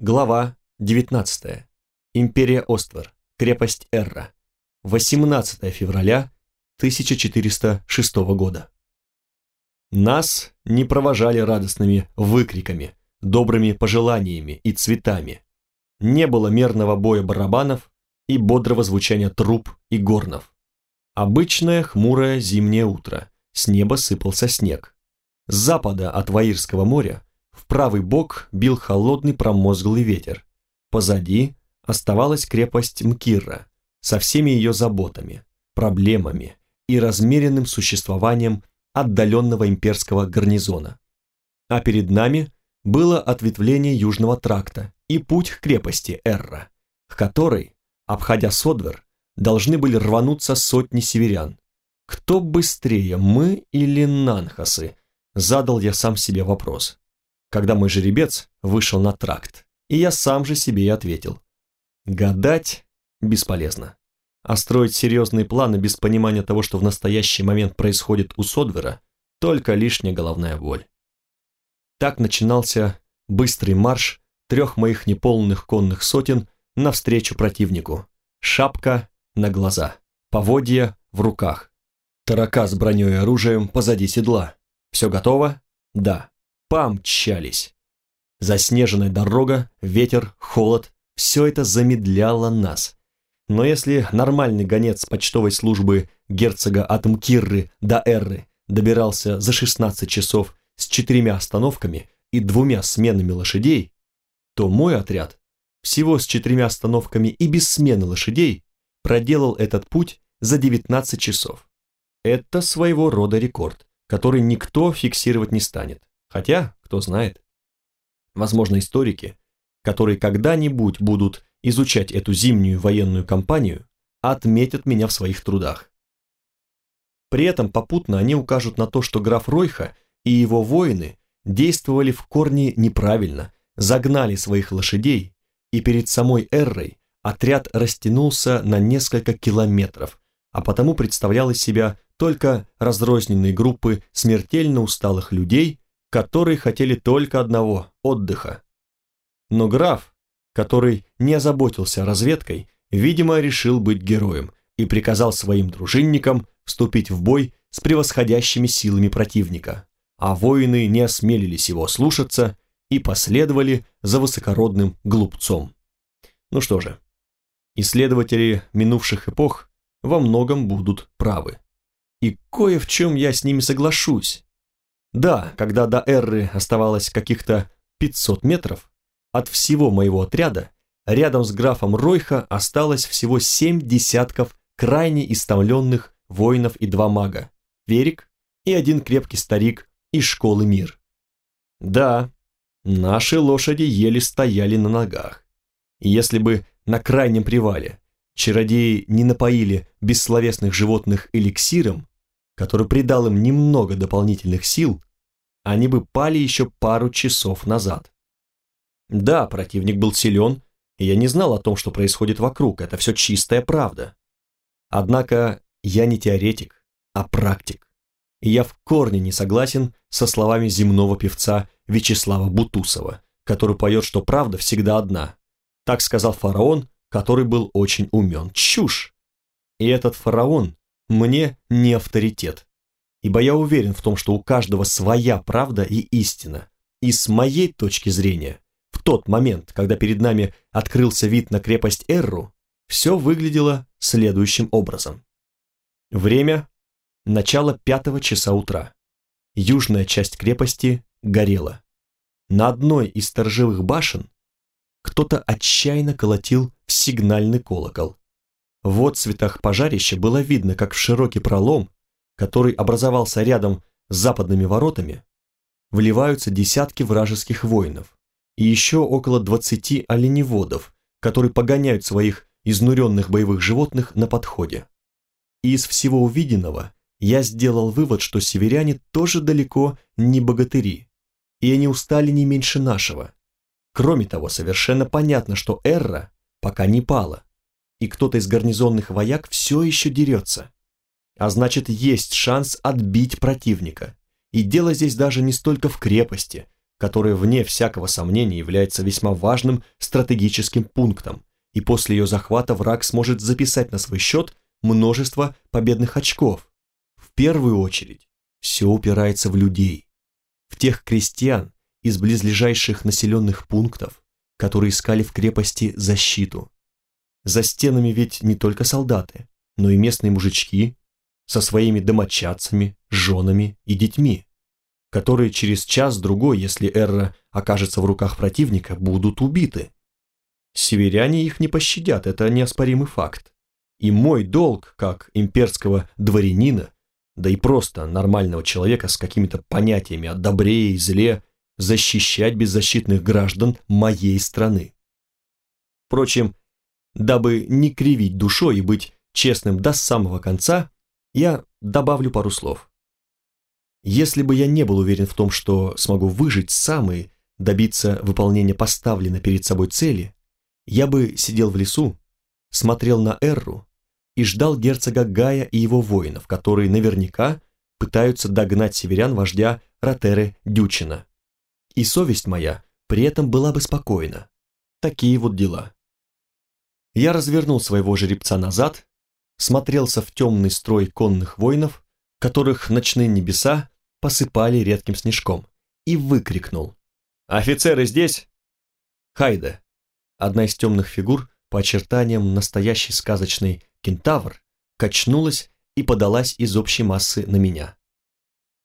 Глава 19. Империя Оствер. Крепость Эрра. 18 февраля 1406 года. Нас не провожали радостными выкриками, добрыми пожеланиями и цветами. Не было мерного боя барабанов и бодрого звучания труб и горнов. Обычное хмурое зимнее утро. С неба сыпался снег. С запада от Ваирского моря правый бок бил холодный промозглый ветер. Позади оставалась крепость Мкирра со всеми ее заботами, проблемами и размеренным существованием отдаленного имперского гарнизона. А перед нами было ответвление Южного тракта и путь к крепости Эрра, к которой, обходя Содвер, должны были рвануться сотни северян. Кто быстрее, мы или Нанхасы? Задал я сам себе вопрос когда мой жеребец вышел на тракт, и я сам же себе и ответил. Гадать бесполезно. А строить серьезные планы без понимания того, что в настоящий момент происходит у Содвера, только лишняя головная боль. Так начинался быстрый марш трех моих неполных конных сотен навстречу противнику. Шапка на глаза, поводья в руках, тарака с броней и оружием позади седла. Все готово? Да помчались. Заснеженная дорога, ветер, холод – все это замедляло нас. Но если нормальный гонец почтовой службы герцога от Мкирры до Эрры добирался за 16 часов с четырьмя остановками и двумя сменами лошадей, то мой отряд всего с четырьмя остановками и без смены лошадей проделал этот путь за 19 часов. Это своего рода рекорд, который никто фиксировать не станет. Хотя, кто знает. Возможно, историки, которые когда-нибудь будут изучать эту зимнюю военную кампанию, отметят меня в своих трудах. При этом попутно они укажут на то, что граф Ройха и его воины действовали в корне неправильно, загнали своих лошадей, и перед самой Эррой отряд растянулся на несколько километров, а потому представлял из себя только разрозненные группы смертельно усталых людей, которые хотели только одного – отдыха. Но граф, который не озаботился разведкой, видимо, решил быть героем и приказал своим дружинникам вступить в бой с превосходящими силами противника, а воины не осмелились его слушаться и последовали за высокородным глупцом. Ну что же, исследователи минувших эпох во многом будут правы. И кое в чем я с ними соглашусь, да, когда до Эрры оставалось каких-то 500 метров, от всего моего отряда рядом с графом Ройха осталось всего семь десятков крайне истомленных воинов и два мага, Верик и один крепкий старик из школы Мир. Да, наши лошади еле стояли на ногах. Если бы на крайнем привале чародеи не напоили бессловесных животных эликсиром, который придал им немного дополнительных сил, они бы пали еще пару часов назад. Да, противник был силен, и я не знал о том, что происходит вокруг, это все чистая правда. Однако я не теоретик, а практик. И я в корне не согласен со словами земного певца Вячеслава Бутусова, который поет, что правда всегда одна. Так сказал фараон, который был очень умен. Чушь! И этот фараон мне не авторитет, ибо я уверен в том, что у каждого своя правда и истина. И с моей точки зрения, в тот момент, когда перед нами открылся вид на крепость Эрру, все выглядело следующим образом. Время – начало пятого часа утра. Южная часть крепости горела. На одной из сторожевых башен кто-то отчаянно колотил в сигнальный колокол. В отцветах пожарища было видно, как в широкий пролом, который образовался рядом с западными воротами, вливаются десятки вражеских воинов и еще около 20 оленеводов, которые погоняют своих изнуренных боевых животных на подходе. И из всего увиденного я сделал вывод, что северяне тоже далеко не богатыри, и они устали не меньше нашего. Кроме того, совершенно понятно, что Эрра пока не пала, и кто-то из гарнизонных вояк все еще дерется. А значит, есть шанс отбить противника. И дело здесь даже не столько в крепости, которая, вне всякого сомнения, является весьма важным стратегическим пунктом, и после ее захвата враг сможет записать на свой счет множество победных очков. В первую очередь, все упирается в людей, в тех крестьян из близлежащих населенных пунктов, которые искали в крепости защиту. За стенами ведь не только солдаты, но и местные мужички со своими домочадцами, женами и детьми, которые через час-другой, если Эрра окажется в руках противника, будут убиты. Северяне их не пощадят, это неоспоримый факт. И мой долг, как имперского дворянина, да и просто нормального человека с какими-то понятиями о добре и зле, защищать беззащитных граждан моей страны. Впрочем, дабы не кривить душой и быть честным до самого конца, я добавлю пару слов. Если бы я не был уверен в том, что смогу выжить сам и добиться выполнения поставленной перед собой цели, я бы сидел в лесу, смотрел на Эрру и ждал герцога Гая и его воинов, которые наверняка пытаются догнать северян вождя Ротеры Дючина. И совесть моя при этом была бы спокойна. Такие вот дела. Я развернул своего жеребца назад, смотрелся в темный строй конных воинов, которых ночные небеса посыпали редким снежком, и выкрикнул. «Офицеры здесь?» Хайда, одна из темных фигур, по очертаниям настоящий сказочный кентавр, качнулась и подалась из общей массы на меня.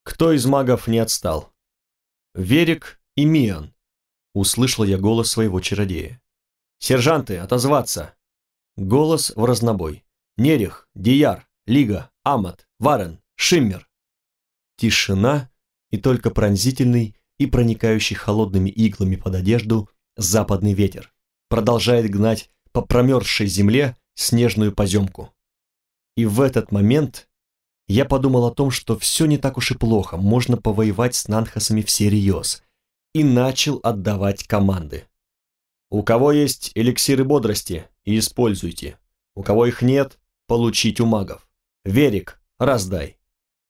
Кто из магов не отстал? Верик и Миан. Услышал я голос своего чародея. «Сержанты, отозваться!» Голос в разнобой. Нерих, Дияр, Лига, Амат, Варен, Шиммер. Тишина и только пронзительный и проникающий холодными иглами под одежду западный ветер продолжает гнать по промерзшей земле снежную поземку. И в этот момент я подумал о том, что все не так уж и плохо, можно повоевать с нанхасами всерьез, и начал отдавать команды. У кого есть эликсиры бодрости, используйте. У кого их нет, получить у магов. Верик, раздай.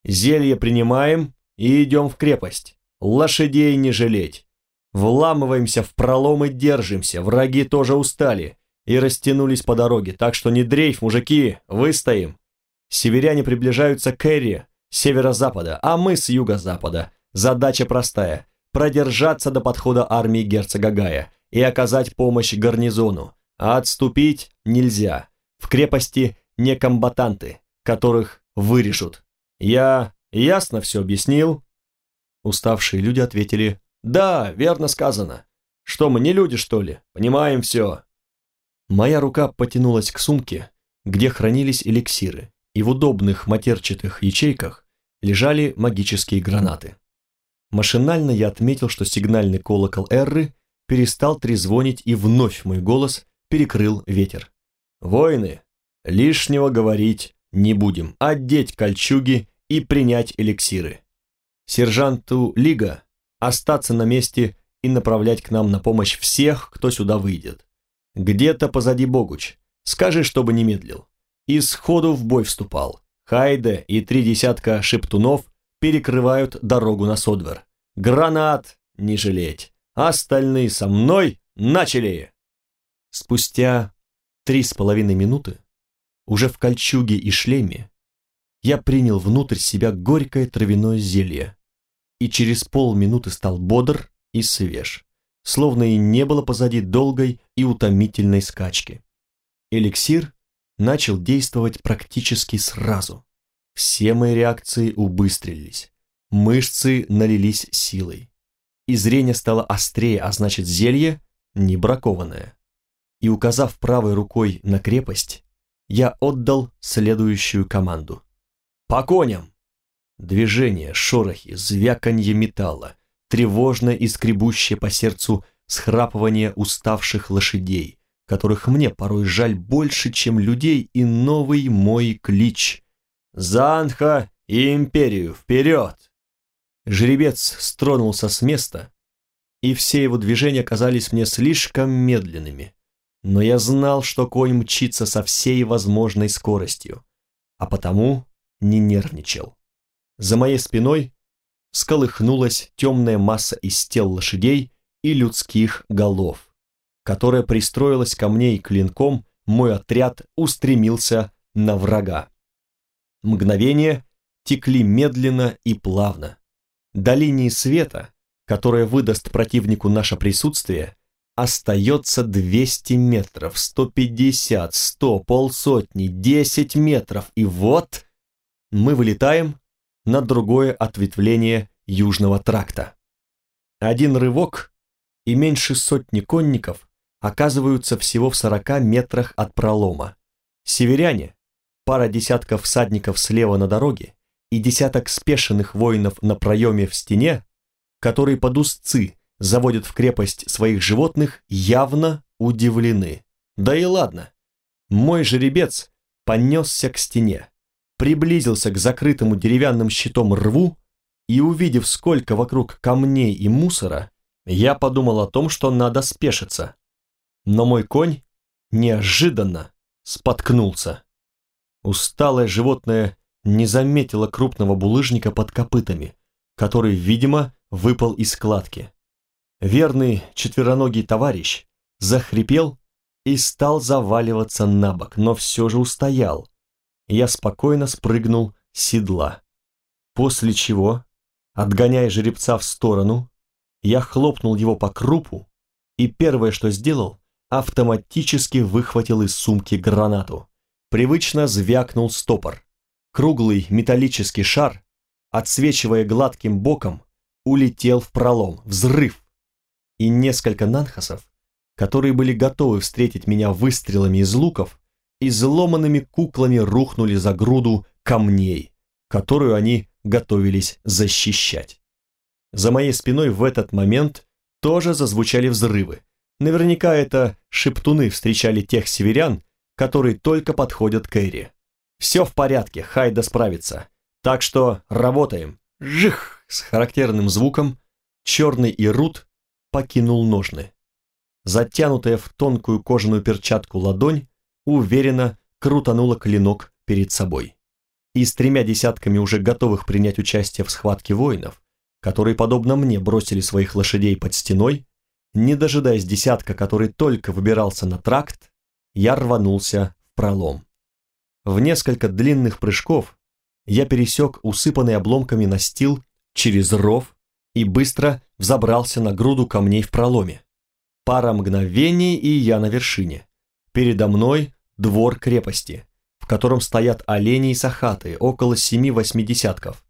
Зелье принимаем и идем в крепость. Лошадей не жалеть. Вламываемся в пролом и держимся, враги тоже устали и растянулись по дороге, так что не дрейф, мужики, выстоим. Северяне приближаются к Эрри, северо-запада, а мы с юго-запада. Задача простая – продержаться до подхода армии герцога Гая и оказать помощь гарнизону, а отступить нельзя. В крепости не комбатанты, которых вырежут. Я ясно все объяснил?» Уставшие люди ответили «Да, верно сказано. Что мы, не люди, что ли? Понимаем все». Моя рука потянулась к сумке, где хранились эликсиры, и в удобных матерчатых ячейках лежали магические гранаты. Машинально я отметил, что сигнальный колокол Эрры перестал трезвонить, и вновь мой голос перекрыл ветер. «Воины, лишнего говорить не будем. Одеть кольчуги и принять эликсиры. Сержанту Лига остаться на месте и направлять к нам на помощь всех, кто сюда выйдет. Где-то позади Богуч. Скажи, чтобы не медлил. И сходу в бой вступал. Хайде и три десятка шептунов перекрывают дорогу на Содвер. Гранат не жалеть. Остальные со мной начали. Спустя три с половиной минуты, уже в кольчуге и шлеме, я принял внутрь себя горькое травяное зелье и через полминуты стал бодр и свеж, словно и не было позади долгой и утомительной скачки. Эликсир начал действовать практически сразу. Все мои реакции убыстрились, мышцы налились силой, и зрение стало острее, а значит зелье не бракованное. И указав правой рукой на крепость, я отдал следующую команду. «По коням!» Движение, шорохи, звяканье металла, тревожное и скребущее по сердцу схрапывание уставших лошадей, которых мне порой жаль больше, чем людей, и новый мой клич. «Занха и империю, вперед!» Жеребец стронулся с места, и все его движения казались мне слишком медленными. Но я знал, что конь мчится со всей возможной скоростью, а потому не нервничал. За моей спиной сколыхнулась темная масса из тел лошадей и людских голов, которая пристроилась ко мне и клинком мой отряд устремился на врага. Мгновения текли медленно и плавно. До линии света, которая выдаст противнику наше присутствие, остается 200 метров, 150, 100, полсотни, 10 метров, и вот мы вылетаем на другое ответвление Южного тракта. Один рывок, и меньше сотни конников оказываются всего в 40 метрах от пролома. Северяне, пара десятков всадников слева на дороге и десяток спешенных воинов на проеме в стене, которые под узцы заводят в крепость своих животных, явно удивлены. Да и ладно. Мой жеребец понесся к стене, приблизился к закрытому деревянным щитом рву и, увидев, сколько вокруг камней и мусора, я подумал о том, что надо спешиться. Но мой конь неожиданно споткнулся. Усталое животное не заметило крупного булыжника под копытами, который, видимо, выпал из складки. Верный четвероногий товарищ захрипел и стал заваливаться на бок, но все же устоял. Я спокойно спрыгнул с седла. После чего, отгоняя жеребца в сторону, я хлопнул его по крупу и первое, что сделал, автоматически выхватил из сумки гранату. Привычно звякнул стопор. Круглый металлический шар, отсвечивая гладким боком, улетел в пролом. Взрыв! и несколько нанхасов, которые были готовы встретить меня выстрелами из луков, изломанными куклами рухнули за груду камней, которую они готовились защищать. За моей спиной в этот момент тоже зазвучали взрывы. Наверняка это шептуны встречали тех северян, которые только подходят к Эри. Все в порядке, Хайда справится. Так что работаем. Жих! С характерным звуком черный ирут покинул ножны. Затянутая в тонкую кожаную перчатку ладонь уверенно крутанула клинок перед собой. И с тремя десятками уже готовых принять участие в схватке воинов, которые, подобно мне, бросили своих лошадей под стеной, не дожидаясь десятка, который только выбирался на тракт, я рванулся в пролом. В несколько длинных прыжков я пересек усыпанный обломками настил через ров и быстро взобрался на груду камней в проломе. Пара мгновений, и я на вершине. Передо мной двор крепости, в котором стоят олени и сахаты, около семи-восьми десятков.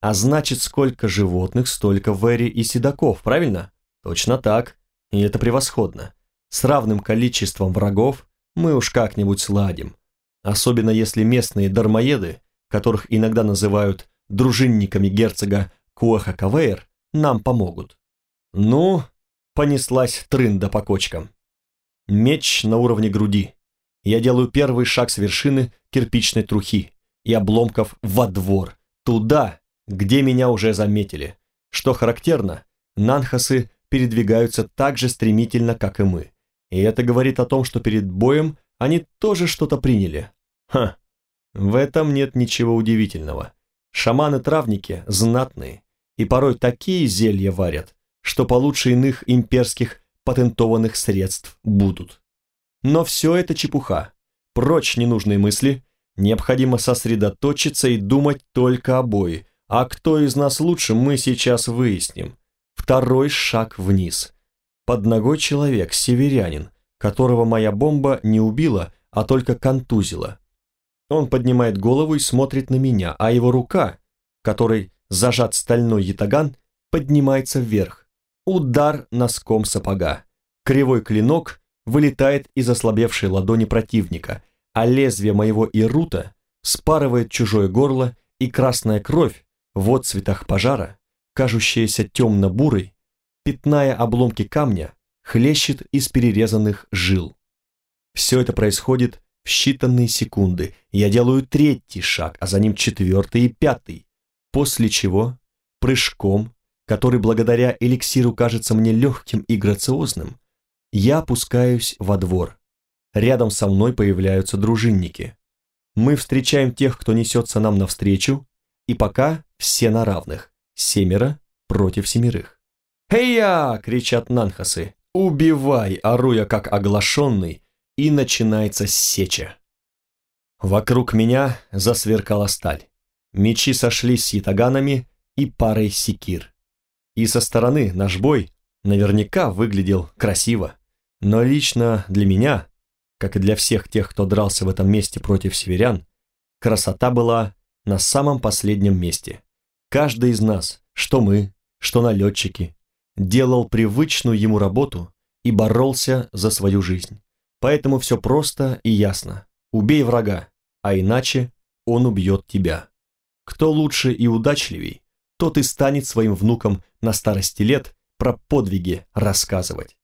А значит, сколько животных, столько вэри и седаков, правильно? Точно так, и это превосходно. С равным количеством врагов мы уж как-нибудь сладим. Особенно если местные дармоеды, которых иногда называют дружинниками герцога Куаха Кавейр, нам помогут. Ну, понеслась трында по кочкам. Меч на уровне груди. Я делаю первый шаг с вершины кирпичной трухи и обломков во двор, туда, где меня уже заметили. Что характерно, нанхасы передвигаются так же стремительно, как и мы. И это говорит о том, что перед боем они тоже что-то приняли. Ха, в этом нет ничего удивительного. Шаманы-травники знатные, и порой такие зелья варят, что получше иных имперских патентованных средств будут. Но все это чепуха. Прочь ненужные мысли, необходимо сосредоточиться и думать только о бое, а кто из нас лучше, мы сейчас выясним. Второй шаг вниз. Под ногой человек, северянин, которого моя бомба не убила, а только контузила. Он поднимает голову и смотрит на меня, а его рука, которой зажат стальной ятаган, поднимается вверх. Удар носком сапога. Кривой клинок вылетает из ослабевшей ладони противника, а лезвие моего ирута спарывает чужое горло, и красная кровь в отцветах пожара, кажущаяся темно-бурой, пятная обломки камня, хлещет из перерезанных жил. Все это происходит в считанные секунды. Я делаю третий шаг, а за ним четвертый и пятый. После чего, прыжком, который благодаря эликсиру кажется мне легким и грациозным, я опускаюсь во двор. Рядом со мной появляются дружинники. Мы встречаем тех, кто несется нам навстречу, и пока все на равных. Семеро против семерых. «Эй-я!» — кричат нанхасы. «Убивай!» — ору я как оглашенный, и начинается сеча. Вокруг меня засверкала сталь. Мечи сошлись с ятаганами и парой секир. И со стороны наш бой наверняка выглядел красиво. Но лично для меня, как и для всех тех, кто дрался в этом месте против северян, красота была на самом последнем месте. Каждый из нас, что мы, что налетчики, делал привычную ему работу и боролся за свою жизнь. Поэтому все просто и ясно. Убей врага, а иначе он убьет тебя. Кто лучше и удачливей, тот и станет своим внукам на старости лет про подвиги рассказывать.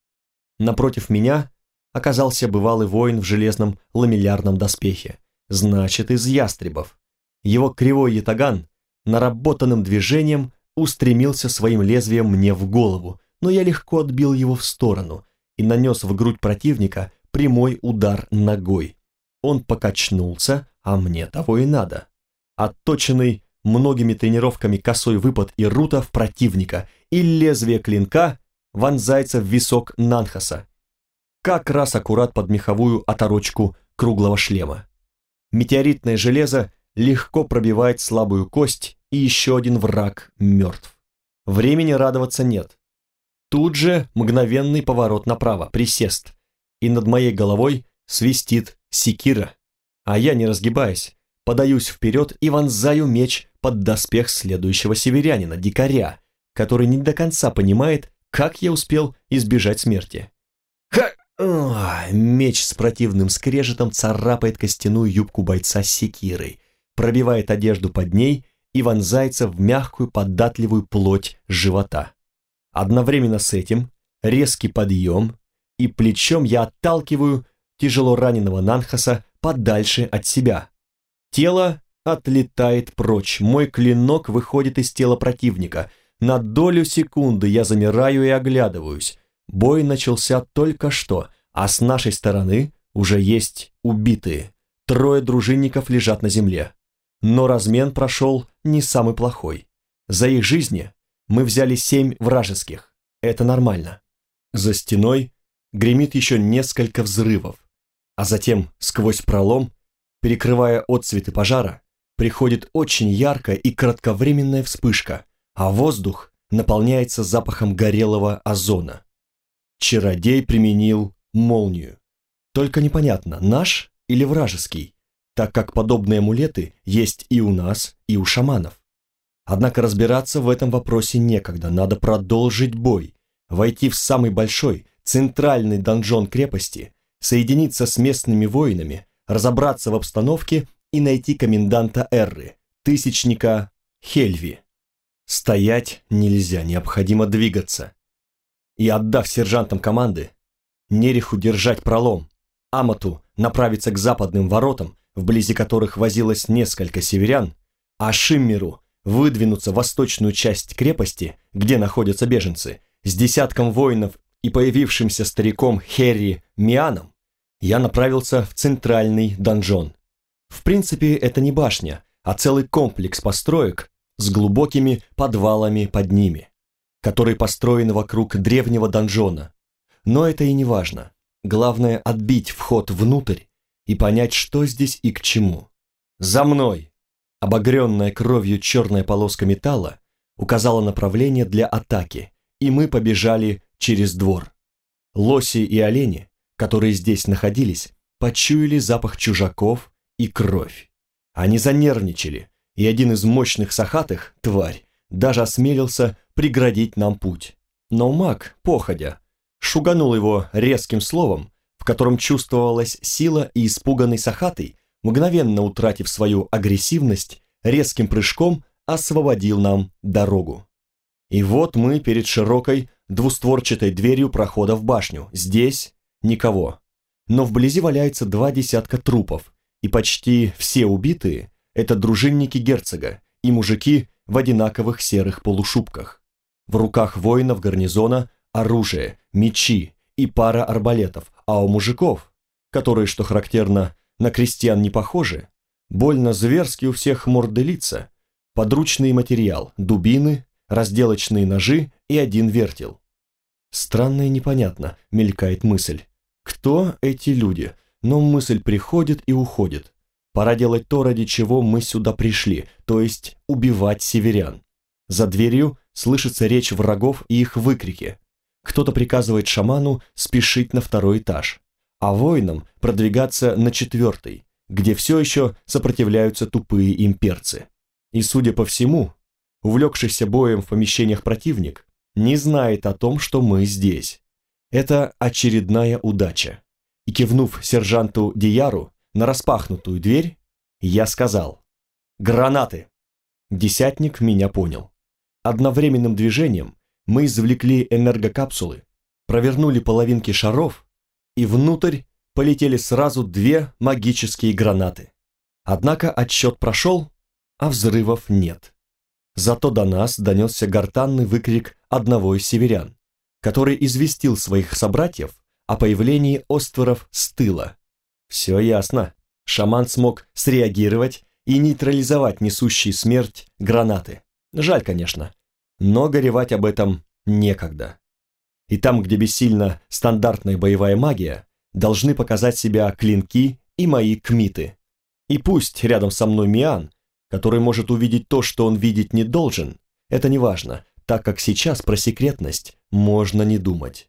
Напротив меня оказался бывалый воин в железном ламеллярном доспехе, значит, из ястребов. Его кривой ятаган наработанным движением устремился своим лезвием мне в голову, но я легко отбил его в сторону и нанес в грудь противника прямой удар ногой. Он покачнулся, а мне того и надо. Отточенный многими тренировками косой выпад и рута в противника, и лезвие клинка вонзается в висок Нанхаса. Как раз аккурат под меховую оторочку круглого шлема. Метеоритное железо легко пробивает слабую кость, и еще один враг мертв. Времени радоваться нет. Тут же мгновенный поворот направо, присест, и над моей головой свистит секира, а я, не разгибаясь, подаюсь вперед и вонзаю меч под доспех следующего северянина, дикаря, который не до конца понимает, как я успел избежать смерти. Ха! О, меч с противным скрежетом царапает костяную юбку бойца секирой, пробивает одежду под ней и вонзается в мягкую податливую плоть живота. Одновременно с этим резкий подъем, и плечом я отталкиваю тяжело раненого Нанхаса подальше от себя, Тело отлетает прочь, мой клинок выходит из тела противника. На долю секунды я замираю и оглядываюсь. Бой начался только что, а с нашей стороны уже есть убитые. Трое дружинников лежат на земле. Но размен прошел не самый плохой. За их жизни мы взяли семь вражеских. Это нормально. За стеной гремит еще несколько взрывов, а затем сквозь пролом перекрывая отцветы пожара, приходит очень яркая и кратковременная вспышка, а воздух наполняется запахом горелого озона. Чародей применил молнию. Только непонятно, наш или вражеский, так как подобные амулеты есть и у нас, и у шаманов. Однако разбираться в этом вопросе некогда, надо продолжить бой, войти в самый большой, центральный донжон крепости, соединиться с местными воинами, разобраться в обстановке и найти коменданта Эрры, тысячника Хельви. Стоять нельзя, необходимо двигаться. И отдав сержантам команды, Нериху держать пролом, Амату направиться к западным воротам, вблизи которых возилось несколько северян, а Шиммеру выдвинуться в восточную часть крепости, где находятся беженцы, с десятком воинов и появившимся стариком Херри Мианом, я направился в центральный донжон. В принципе, это не башня, а целый комплекс построек с глубокими подвалами под ними, который построен вокруг древнего донжона. Но это и не важно. Главное отбить вход внутрь и понять, что здесь и к чему. «За мной!» Обогренная кровью черная полоска металла указала направление для атаки, и мы побежали через двор. Лоси и олени которые здесь находились, почуяли запах чужаков и кровь. Они занервничали, и один из мощных сахатых, тварь, даже осмелился преградить нам путь. Но маг, походя, шуганул его резким словом, котором чувствовалась сила и испуганный сахатый, мгновенно утратив свою агрессивность, резким прыжком освободил нам дорогу. И вот мы перед широкой двустворчатой дверью прохода в башню. Здесь никого. Но вблизи валяется два десятка трупов, и почти все убитые – это дружинники герцога и мужики в одинаковых серых полушубках. В руках воинов гарнизона оружие, мечи и пара арбалетов, а у мужиков, которые, что характерно, на крестьян не похожи, больно зверски у всех морды лица, подручный материал, дубины, разделочные ножи и один вертел. Странно и непонятно, мелькает мысль. Кто эти люди? Но мысль приходит и уходит. Пора делать то, ради чего мы сюда пришли, то есть убивать северян. За дверью слышится речь врагов и их выкрики. Кто-то приказывает шаману спешить на второй этаж, а воинам продвигаться на четвертый, где все еще сопротивляются тупые имперцы. И, судя по всему, увлекшийся боем в помещениях противник не знает о том, что мы здесь. Это очередная удача. И кивнув сержанту Дияру на распахнутую дверь, я сказал «Гранаты!». Десятник меня понял. Одновременным движением мы извлекли энергокапсулы, провернули половинки шаров, и внутрь полетели сразу две магические гранаты. Однако отсчет прошел, а взрывов нет. Зато до нас донесся гортанный выкрик одного из северян, который известил своих собратьев о появлении остворов с тыла. Все ясно. Шаман смог среагировать и нейтрализовать несущие смерть гранаты. Жаль, конечно, но горевать об этом некогда. И там, где бессильна стандартная боевая магия, должны показать себя клинки и мои кмиты. И пусть рядом со мной Миан, который может увидеть то, что он видеть не должен, это не важно, так как сейчас про секретность можно не думать.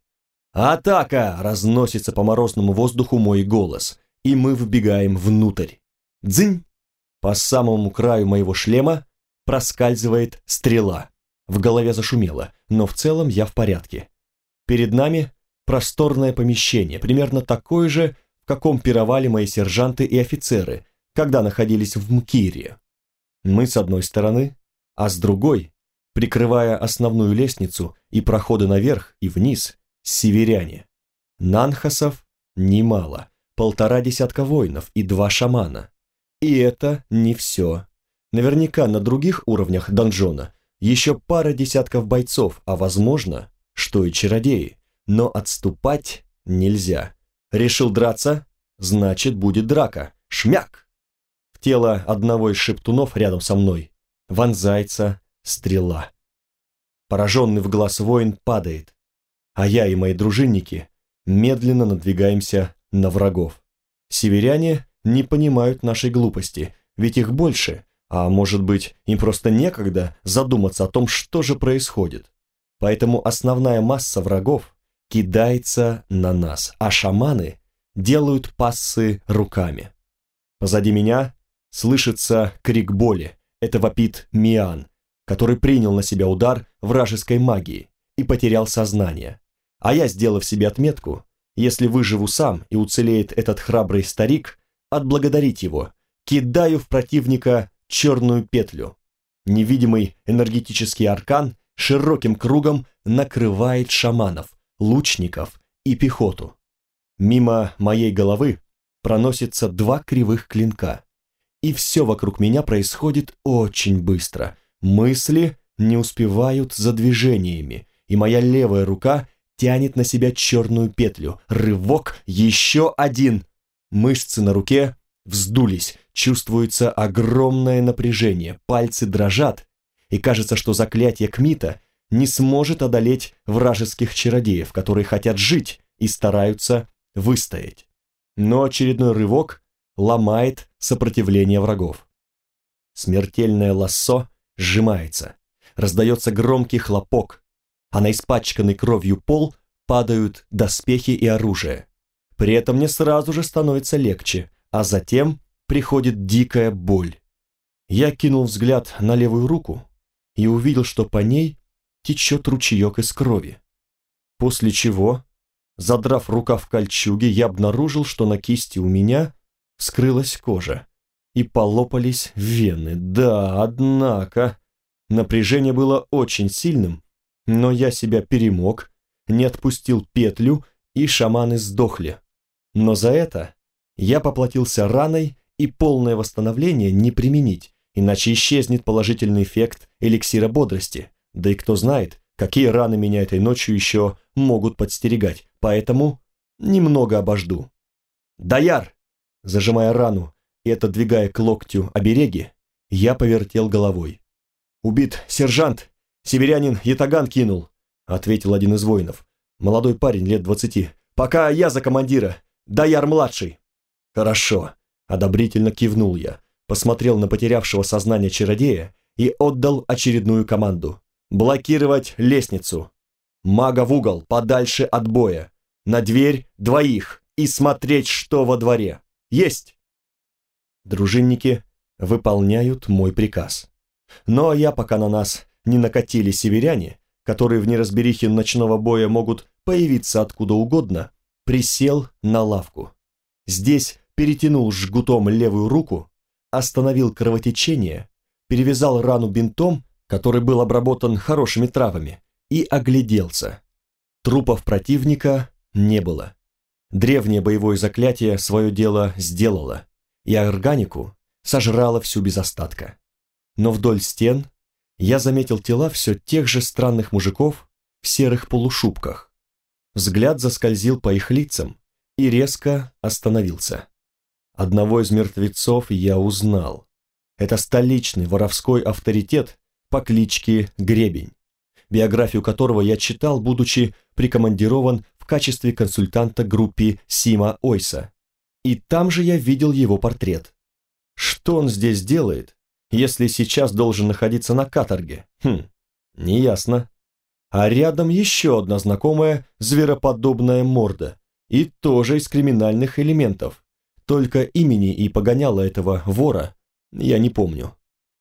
«Атака!» – разносится по морозному воздуху мой голос, и мы вбегаем внутрь. Дзынь! По самому краю моего шлема проскальзывает стрела. В голове зашумело, но в целом я в порядке. Перед нами просторное помещение, примерно такое же, в каком пировали мои сержанты и офицеры, когда находились в Мкире. Мы с одной стороны, а с другой, прикрывая основную лестницу и проходы наверх и вниз, северяне. Нанхасов немало, полтора десятка воинов и два шамана. И это не все. Наверняка на других уровнях донжона еще пара десятков бойцов, а возможно, что и чародеи. Но отступать нельзя. Решил драться? Значит, будет драка. Шмяк! В тело одного из шептунов рядом со мной вонзается стрела. Пораженный в глаз воин падает, а я и мои дружинники медленно надвигаемся на врагов. Северяне не понимают нашей глупости, ведь их больше, а может быть, им просто некогда задуматься о том, что же происходит. Поэтому основная масса врагов кидается на нас, а шаманы делают пассы руками. Позади меня слышится крик боли. Это вопит Миан, который принял на себя удар вражеской магии и потерял сознание. А я, сделав себе отметку, если выживу сам и уцелеет этот храбрый старик, отблагодарить его, кидаю в противника черную петлю. Невидимый энергетический аркан широким кругом накрывает шаманов, лучников и пехоту. Мимо моей головы проносятся два кривых клинка. И все вокруг меня происходит очень быстро. Мысли не успевают за движениями, и моя левая рука тянет на себя черную петлю. Рывок, еще один. Мышцы на руке вздулись, чувствуется огромное напряжение, пальцы дрожат, и кажется, что заклятие Кмита не сможет одолеть вражеских чародеев, которые хотят жить и стараются выстоять. Но очередной рывок ломает сопротивление врагов. Смертельное лассо сжимается, раздается громкий хлопок, а на испачканный кровью пол падают доспехи и оружие. При этом мне сразу же становится легче, а затем приходит дикая боль. Я кинул взгляд на левую руку и увидел, что по ней течет ручеек из крови. После чего, задрав рукав кольчуги, я обнаружил, что на кисти у меня вскрылась кожа и полопались вены. Да, однако, напряжение было очень сильным, но я себя перемог, не отпустил петлю, и шаманы сдохли. Но за это я поплатился раной и полное восстановление не применить, иначе исчезнет положительный эффект эликсира бодрости. Да и кто знает, какие раны меня этой ночью еще могут подстерегать, поэтому немного обожду. «Даяр!» Зажимая рану и отодвигая к локтю обереги, я повертел головой. Убит сержант Северянин ятаган кинул», — ответил один из воинов. Молодой парень лет двадцати. «Пока я за командира, Даяр-младший». «Хорошо», — одобрительно кивнул я, посмотрел на потерявшего сознание чародея и отдал очередную команду. «Блокировать лестницу. Мага в угол, подальше от боя. На дверь двоих и смотреть, что во дворе. Есть!» Дружинники выполняют мой приказ. Но я, пока на нас не накатили северяне, которые в неразберихе ночного боя могут появиться откуда угодно, присел на лавку. Здесь перетянул жгутом левую руку, остановил кровотечение, перевязал рану бинтом, который был обработан хорошими травами, и огляделся. Трупов противника не было. Древнее боевое заклятие свое дело сделало, и органику сожрало всю без остатка. Но вдоль стен я заметил тела все тех же странных мужиков в серых полушубках. Взгляд заскользил по их лицам и резко остановился. Одного из мертвецов я узнал. Это столичный воровской авторитет по кличке Гребень, биографию которого я читал, будучи прикомандирован в качестве консультанта группе Сима Ойса. И там же я видел его портрет. Что он здесь делает, если сейчас должен находиться на каторге? Хм, неясно. А рядом еще одна знакомая звероподобная морда, и тоже из криминальных элементов. Только имени и погоняла этого вора я не помню.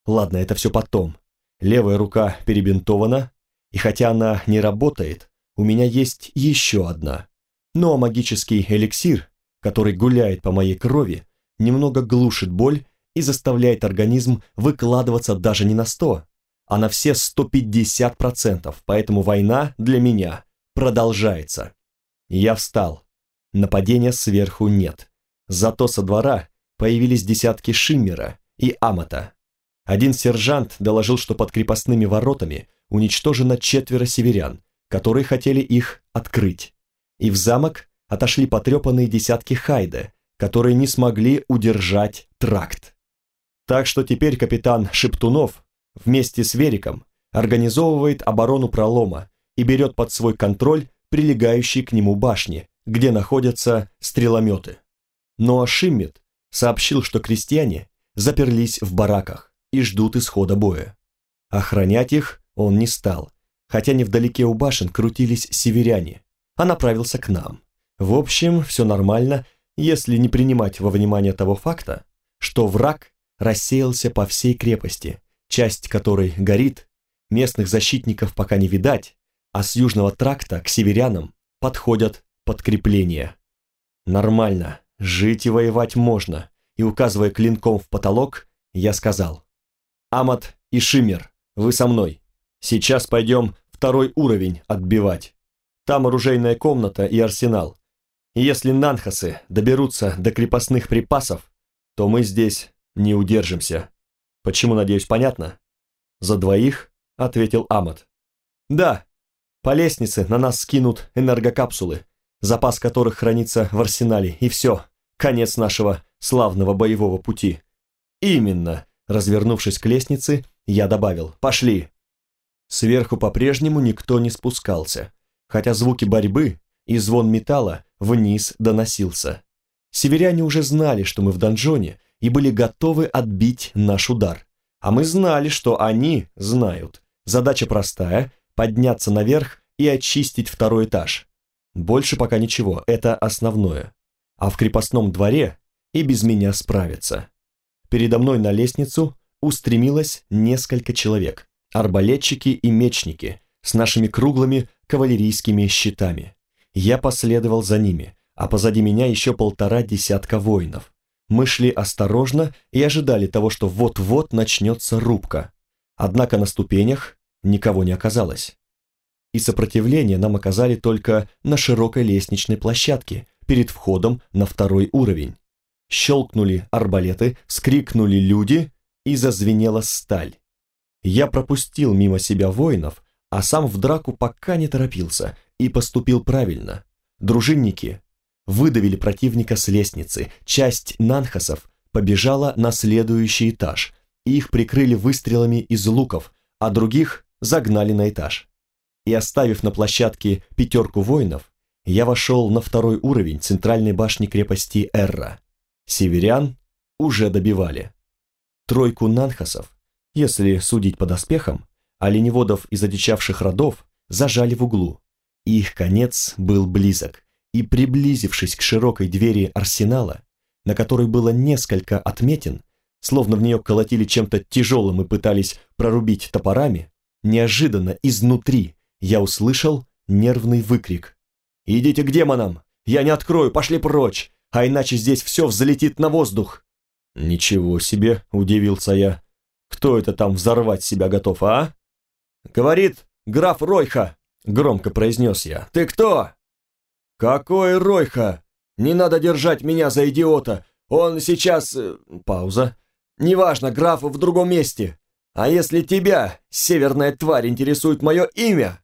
Ладно, это все потом. Левая рука перебинтована, и хотя она не работает, у меня есть еще одна. Но магический эликсир, который гуляет по моей крови, немного глушит боль и заставляет организм выкладываться даже не на 100, а на все 150%, поэтому война для меня продолжается. Я встал. Нападения сверху нет. Зато со двора появились десятки Шиммера и Амата. Один сержант доложил, что под крепостными воротами уничтожено четверо северян, которые хотели их открыть. И в замок отошли потрепанные десятки Хайде, которые не смогли удержать тракт. Так что теперь капитан Шептунов вместе с Вериком организовывает оборону пролома и берет под свой контроль прилегающие к нему башни, где находятся стрелометы. Но Шиммит сообщил, что крестьяне заперлись в бараках и ждут исхода боя. Охранять их он не стал, хотя невдалеке у башен крутились северяне, а направился к нам. В общем, все нормально, если не принимать во внимание того факта, что враг рассеялся по всей крепости, часть которой горит, местных защитников пока не видать, а с южного тракта к северянам подходят подкрепления. Нормально, жить и воевать можно, и указывая клинком в потолок, я сказал, «Амат и Шиммер, вы со мной. Сейчас пойдем второй уровень отбивать. Там оружейная комната и арсенал. И если нанхасы доберутся до крепостных припасов, то мы здесь не удержимся. Почему, надеюсь, понятно? За двоих, ответил Амат. Да, по лестнице на нас скинут энергокапсулы, запас которых хранится в арсенале, и все, конец нашего славного боевого пути. Именно, развернувшись к лестнице, я добавил, пошли. Сверху по-прежнему никто не спускался, хотя звуки борьбы и звон металла вниз доносился. Северяне уже знали, что мы в донжоне, и были готовы отбить наш удар. А мы знали, что они знают. Задача простая – подняться наверх и очистить второй этаж. Больше пока ничего, это основное. А в крепостном дворе и без меня справятся. Передо мной на лестницу устремилось несколько человек, арбалетчики и мечники с нашими круглыми кавалерийскими щитами. Я последовал за ними, а позади меня еще полтора десятка воинов. Мы шли осторожно и ожидали того, что вот-вот начнется рубка. Однако на ступенях никого не оказалось. И сопротивление нам оказали только на широкой лестничной площадке перед входом на второй уровень. Щелкнули арбалеты, скрикнули люди и зазвенела сталь. Я пропустил мимо себя воинов, а сам в драку пока не торопился и поступил правильно. Дружинники выдавили противника с лестницы. Часть нанхасов побежала на следующий этаж, их прикрыли выстрелами из луков, а других загнали на этаж. И оставив на площадке пятерку воинов, я вошел на второй уровень центральной башни крепости Эрра. Северян уже добивали. Тройку нанхасов, если судить по доспехам, оленеводов из одичавших родов зажали в углу. Их конец был близок, и приблизившись к широкой двери арсенала, на которой было несколько отметин, словно в нее колотили чем-то тяжелым и пытались прорубить топорами, неожиданно изнутри я услышал нервный выкрик. «Идите к демонам! Я не открою, пошли прочь, а иначе здесь все взлетит на воздух!» «Ничего себе!» – удивился я. «Кто это там взорвать себя готов, а?» «Говорит граф Ройха!» – громко произнес я. «Ты кто?» «Какой Ройха? Не надо держать меня за идиота! Он сейчас...» Пауза. «Неважно, граф в другом месте. А если тебя, северная тварь, интересует мое имя,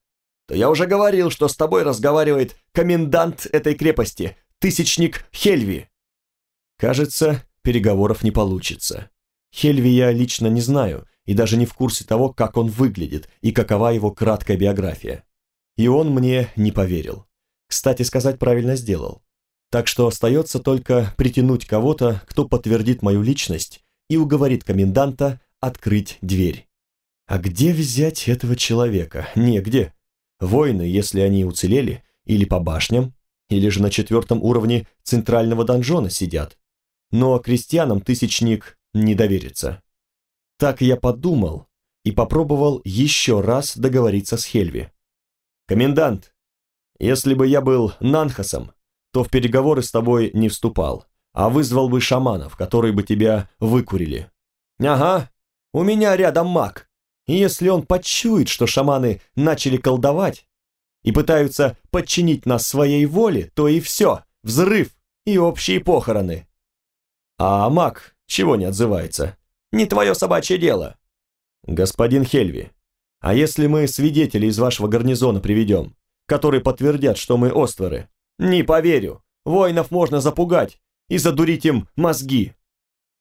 то я уже говорил, что с тобой разговаривает комендант этой крепости, тысячник Хельви». Кажется, переговоров не получится. Хельви я лично не знаю и даже не в курсе того, как он выглядит и какова его краткая биография. И он мне не поверил. Кстати сказать, правильно сделал. Так что остается только притянуть кого-то, кто подтвердит мою личность и уговорит коменданта открыть дверь. А где взять этого человека? Негде. Воины, если они уцелели, или по башням, или же на четвертом уровне центрального донжона сидят. Но крестьянам тысячник не доверится. Так я подумал и попробовал еще раз договориться с Хельви. «Комендант, если бы я был Нанхасом, то в переговоры с тобой не вступал, а вызвал бы шаманов, которые бы тебя выкурили. Ага, у меня рядом маг. И если он почует, что шаманы начали колдовать и пытаются подчинить нас своей воле, то и все, взрыв и общие похороны. А маг чего не отзывается? Не твое собачье дело. Господин Хельви, а если мы свидетелей из вашего гарнизона приведем, которые подтвердят, что мы остворы. Не поверю. Воинов можно запугать и задурить им мозги.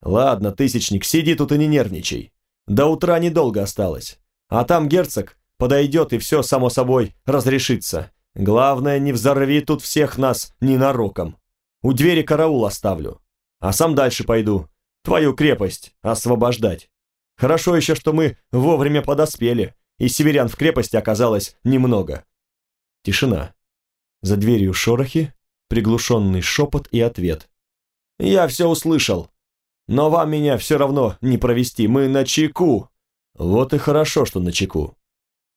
Ладно, тысячник, сиди тут и не нервничай. До утра недолго осталось. А там герцог подойдет и все само собой разрешится. Главное, не взорви тут всех нас ненароком. У двери караул оставлю. А сам дальше пойду. Твою крепость освобождать. Хорошо еще, что мы вовремя подоспели, и северян в крепости оказалось немного. Тишина. За дверью шорохи, приглушенный шепот и ответ. «Я все услышал. Но вам меня все равно не провести, мы на чеку». «Вот и хорошо, что на чеку».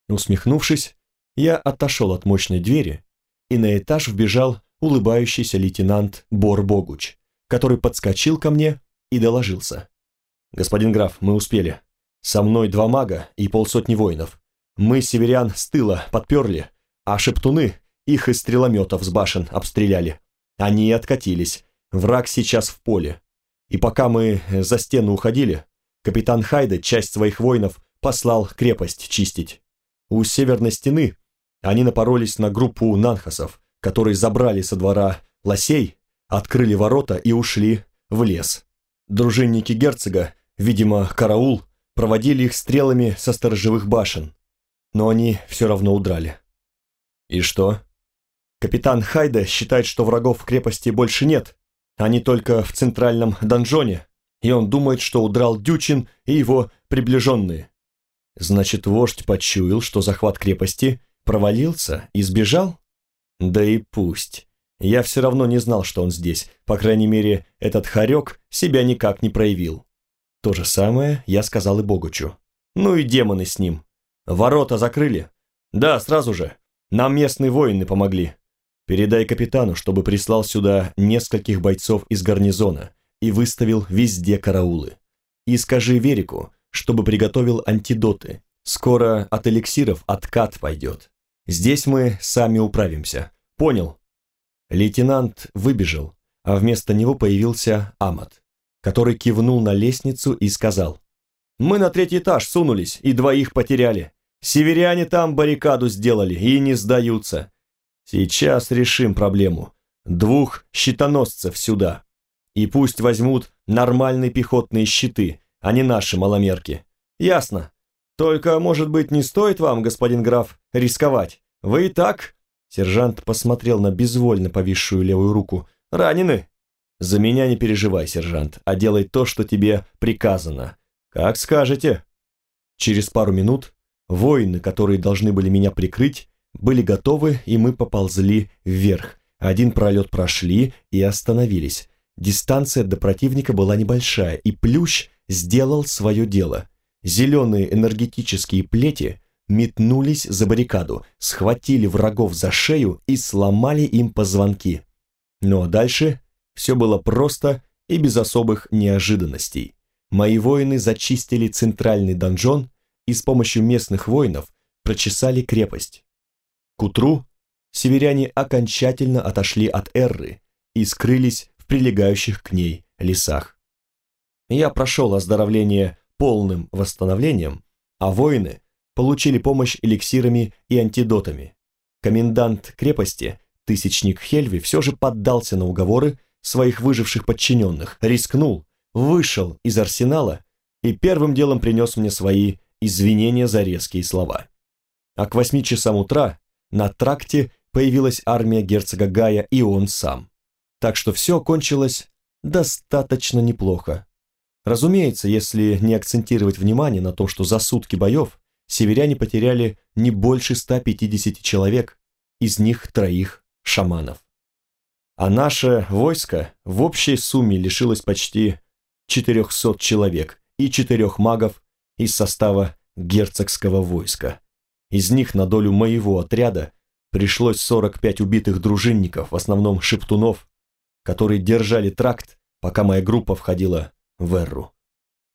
Усмехнувшись, я отошел от мощной двери, и на этаж вбежал улыбающийся лейтенант Бор Богуч, который подскочил ко мне и доложился. «Господин граф, мы успели. Со мной два мага и полсотни воинов. Мы северян с тыла подперли, а шептуны их из стрелометов с башен обстреляли. Они откатились. Враг сейчас в поле. И пока мы за стену уходили, капитан Хайде часть своих воинов послал крепость чистить. У северной стены они напоролись на группу нанхасов, которые забрали со двора лосей, открыли ворота и ушли в лес. Дружинники герцога, видимо, караул, проводили их стрелами со сторожевых башен, но они все равно удрали. И что? Капитан Хайде считает, что врагов в крепости больше нет. Они только в центральном донжоне. И он думает, что удрал Дючин и его приближенные. Значит, вождь почуял, что захват крепости провалился и сбежал? Да и пусть. Я все равно не знал, что он здесь. По крайней мере, этот хорек себя никак не проявил. То же самое я сказал и Богучу. Ну и демоны с ним. Ворота закрыли? Да, сразу же. Нам местные воины помогли. Передай капитану, чтобы прислал сюда нескольких бойцов из гарнизона и выставил везде караулы. И скажи Верику, чтобы приготовил антидоты. Скоро от эликсиров откат пойдет. Здесь мы сами управимся. Понял?» Лейтенант выбежал, а вместо него появился Амат, который кивнул на лестницу и сказал, «Мы на третий этаж сунулись и двоих потеряли. Северяне там баррикаду сделали и не сдаются. Сейчас решим проблему. Двух щитоносцев сюда. И пусть возьмут нормальные пехотные щиты, а не наши маломерки. Ясно? Только, может быть, не стоит вам, господин граф, рисковать. Вы и так...» Сержант посмотрел на безвольно повисшую левую руку. «Ранены?» «За меня не переживай, сержант, а делай то, что тебе приказано. Как скажете». Через пару минут воины, которые должны были меня прикрыть, были готовы, и мы поползли вверх. Один пролет прошли и остановились. Дистанция до противника была небольшая, и Плющ сделал свое дело. Зеленые энергетические плети метнулись за баррикаду, схватили врагов за шею и сломали им позвонки. Ну а дальше все было просто и без особых неожиданностей. Мои воины зачистили центральный донжон и с помощью местных воинов прочесали крепость. К утру северяне окончательно отошли от Эрры и скрылись в прилегающих к ней лесах. Я прошел оздоровление полным восстановлением, а воины получили помощь эликсирами и антидотами. Комендант крепости, тысячник Хельви, все же поддался на уговоры своих выживших подчиненных, рискнул, вышел из арсенала и первым делом принес мне свои извинения за резкие слова. А к восьми часам утра на тракте появилась армия герцога Гая и он сам. Так что все кончилось достаточно неплохо. Разумеется, если не акцентировать внимание на том, что за сутки боев северяне потеряли не больше 150 человек, из них троих шаманов. А наше войско в общей сумме лишилось почти 400 человек и четырех магов из состава герцогского войска. Из них на долю моего отряда пришлось 45 убитых дружинников, в основном шептунов, которые держали тракт, пока моя группа входила в Эрру.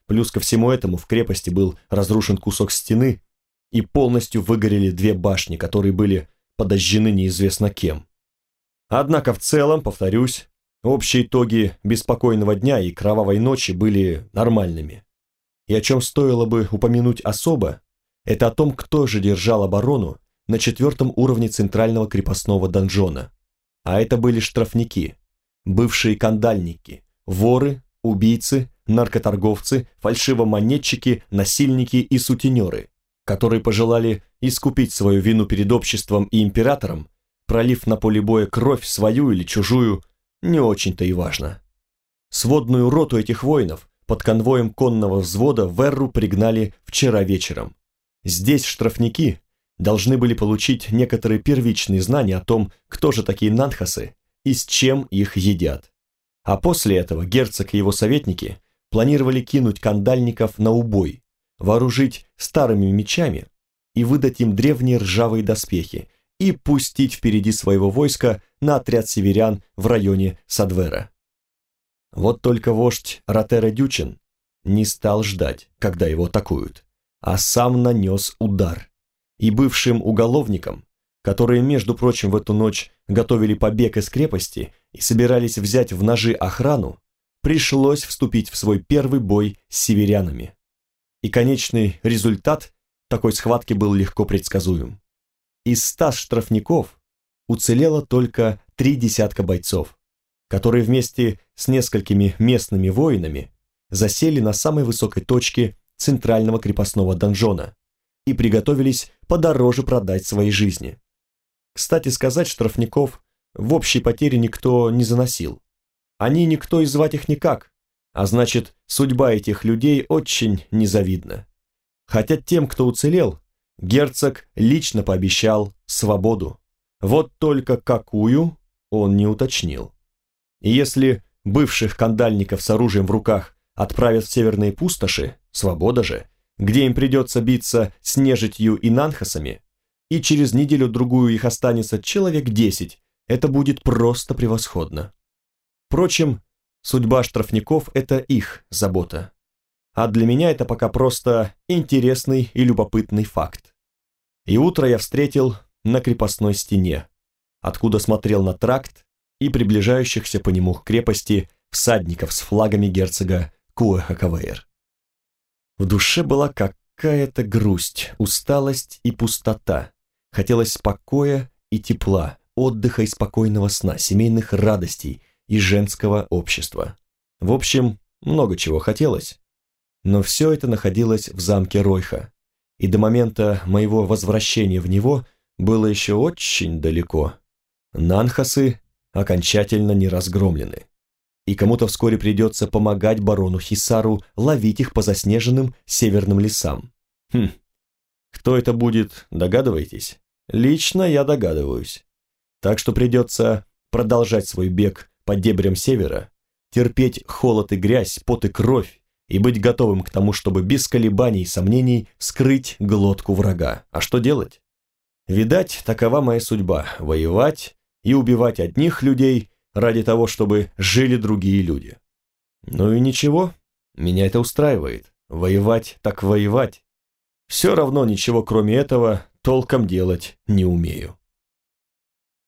Плюс ко всему этому в крепости был разрушен кусок стены и полностью выгорели две башни, которые были подожжены неизвестно кем. Однако в целом, повторюсь, общие итоги беспокойного дня и кровавой ночи были нормальными. И о чем стоило бы упомянуть особо, это о том, кто же держал оборону на четвертом уровне центрального крепостного донжона. А это были штрафники, бывшие кандальники, воры, убийцы, наркоторговцы, фальшивомонетчики, насильники и сутенеры, которые пожелали искупить свою вину перед обществом и императором пролив на поле боя кровь свою или чужую, не очень-то и важно. Сводную роту этих воинов под конвоем конного взвода в Эрру пригнали вчера вечером. Здесь штрафники должны были получить некоторые первичные знания о том, кто же такие нанхасы и с чем их едят. А после этого герцог и его советники планировали кинуть кандальников на убой, вооружить старыми мечами и выдать им древние ржавые доспехи, и пустить впереди своего войска на отряд северян в районе Садвера. Вот только вождь Ротера Дючин не стал ждать, когда его атакуют, а сам нанес удар. И бывшим уголовникам, которые, между прочим, в эту ночь готовили побег из крепости и собирались взять в ножи охрану, пришлось вступить в свой первый бой с северянами. И конечный результат такой схватки был легко предсказуем. Из ста штрафников уцелело только три десятка бойцов, которые вместе с несколькими местными воинами засели на самой высокой точке центрального крепостного донжона и приготовились подороже продать свои жизни. Кстати сказать, штрафников в общей потере никто не заносил. Они никто и звать их никак, а значит, судьба этих людей очень незавидна. Хотя тем, кто уцелел, герцог лично пообещал свободу. Вот только какую, он не уточнил. И если бывших кандальников с оружием в руках отправят в северные пустоши, свобода же, где им придется биться с нежитью и нанхасами, и через неделю-другую их останется человек десять, это будет просто превосходно. Впрочем, судьба штрафников – это их забота. А для меня это пока просто интересный и любопытный факт. И утро я встретил на крепостной стене, откуда смотрел на тракт и приближающихся по нему к крепости всадников с флагами герцога Куэхакавейр. В душе была какая-то грусть, усталость и пустота. Хотелось покоя и тепла, отдыха и спокойного сна, семейных радостей и женского общества. В общем, много чего хотелось. Но все это находилось в замке Ройха, и до момента моего возвращения в него было еще очень далеко. Нанхасы окончательно не разгромлены. И кому-то вскоре придется помогать барону Хисару ловить их по заснеженным северным лесам. Хм, кто это будет, догадываетесь? Лично я догадываюсь. Так что придется продолжать свой бег по дебрям севера, терпеть холод и грязь, пот и кровь, и быть готовым к тому, чтобы без колебаний и сомнений скрыть глотку врага. А что делать? Видать, такова моя судьба – воевать и убивать одних людей ради того, чтобы жили другие люди. Ну и ничего, меня это устраивает. Воевать так воевать. Все равно ничего кроме этого толком делать не умею.